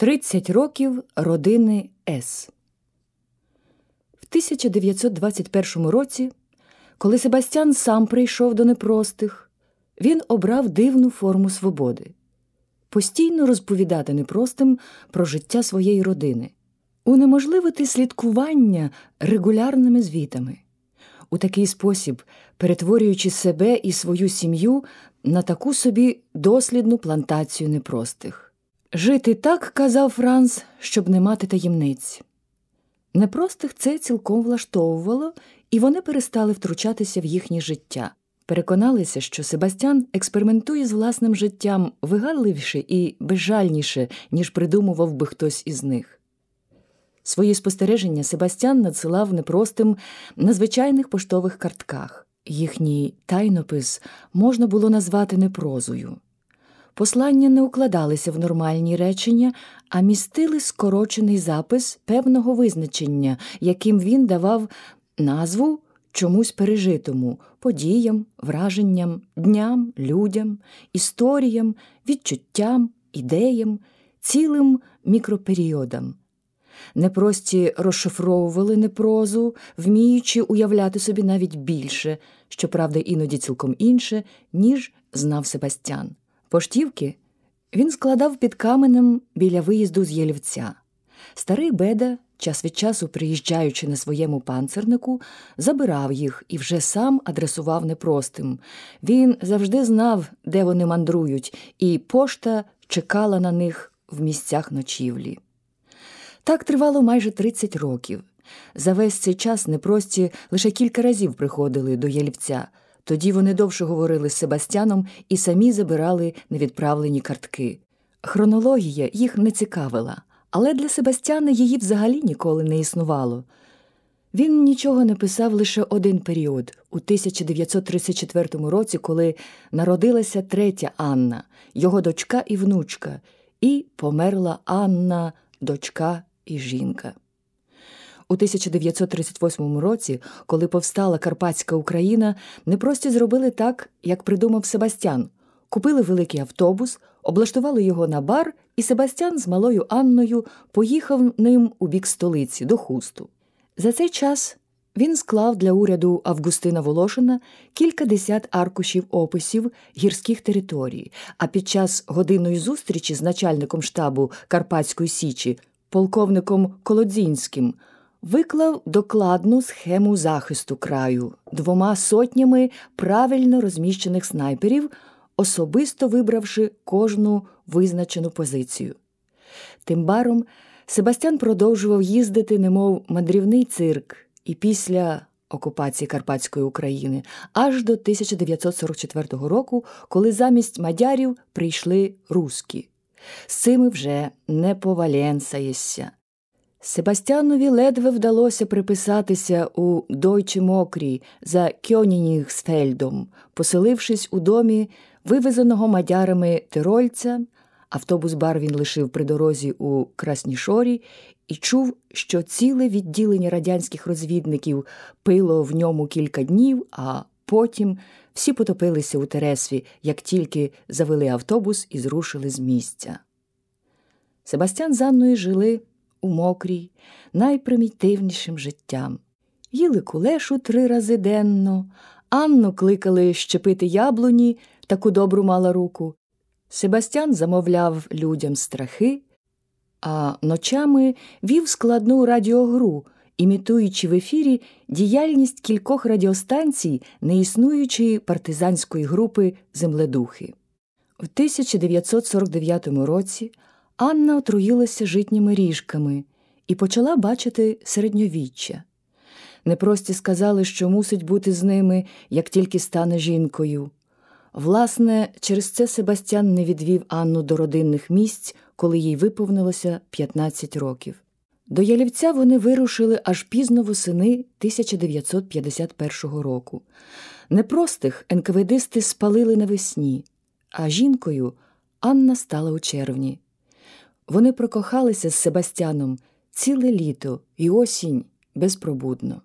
30 років родини С. В 1921 році, коли Себастьян сам прийшов до непростих, він обрав дивну форму свободи постійно розповідати непростим про життя своєї родини, унеможливити слідкування регулярними звітами, у такий спосіб перетворюючи себе і свою сім'ю на таку собі дослідну плантацію непростих. Жити так, казав Франц, щоб не мати таємниць. Непростих це цілком влаштовувало, і вони перестали втручатися в їхнє життя. Переконалися, що Себастьян експериментує з власним життям вигадливіше і безжальніше, ніж придумував би хтось із них. Свої спостереження Себастьян надсилав непростим на звичайних поштових картках. Їхній тайнопис можна було назвати непрозою. Послання не укладалися в нормальні речення, а містили скорочений запис певного визначення, яким він давав назву чомусь пережитому, подіям, враженням, дням, людям, історіям, відчуттям, ідеям, цілим мікроперіодам. Непрості розшифровували непрозу, вміючи уявляти собі навіть більше, щоправда, іноді цілком інше, ніж знав Себастьян. Поштівки він складав під каменем біля виїзду з Єлівця. Старий беда, час від часу приїжджаючи на своєму панцернику, забирав їх і вже сам адресував непростим. Він завжди знав, де вони мандрують, і пошта чекала на них в місцях ночівлі. Так тривало майже 30 років. За весь цей час непрості лише кілька разів приходили до Єлівця. Тоді вони довше говорили з Себастьяном і самі забирали невідправлені картки. Хронологія їх не цікавила, але для Себастьяна її взагалі ніколи не існувало. Він нічого не писав лише один період у 1934 році, коли народилася третя Анна, його дочка і внучка, і померла Анна, дочка і жінка. У 1938 році, коли повстала Карпатська Україна, непрості зробили так, як придумав Себастьян. Купили великий автобус, облаштували його на бар, і Себастьян з малою Анною поїхав ним у бік столиці до хусту. За цей час він склав для уряду Августина Волошина кількадесят аркушів описів гірських територій, а під час годинної зустрічі з начальником штабу Карпатської Січі, полковником Колодзінським виклав докладну схему захисту краю двома сотнями правильно розміщених снайперів, особисто вибравши кожну визначену позицію. Тим баром Себастьян продовжував їздити, немов мандрівний цирк, і після окупації Карпатської України аж до 1944 року, коли замість мадярів прийшли руски. З цими вже не поваленсаєшся. Себастьянові ледве вдалося приписатися у Дойче Мокрі за Кьонінігсфельдом, поселившись у домі вивезеного мадярами тирольця. Автобус бар він лишив при дорозі у Краснішорі і чув, що ціле відділення радянських розвідників пило в ньому кілька днів, а потім всі потопилися у Тересві, як тільки завели автобус і зрушили з місця. Себастьян з Анною жили у мокрій, найпримітивнішим життям. Їли кулешу три рази денно, Анну кликали щепити яблуні, таку добру мала руку. Себастьян замовляв людям страхи, а ночами вів складну радіогру, імітуючи в ефірі діяльність кількох радіостанцій неіснуючої партизанської групи земледухи. В 1949 році Анна отруїлася житніми ріжками і почала бачити середньовіччя. Непрості сказали, що мусить бути з ними, як тільки стане жінкою. Власне, через це Себастьян не відвів Анну до родинних місць, коли їй виповнилося 15 років. До Ялівця вони вирушили аж пізно восени 1951 року. Непростих НКВДисти спалили навесні, а жінкою Анна стала у червні. Вони прокохалися з Себастьяном ціле літо і осінь безпробудно.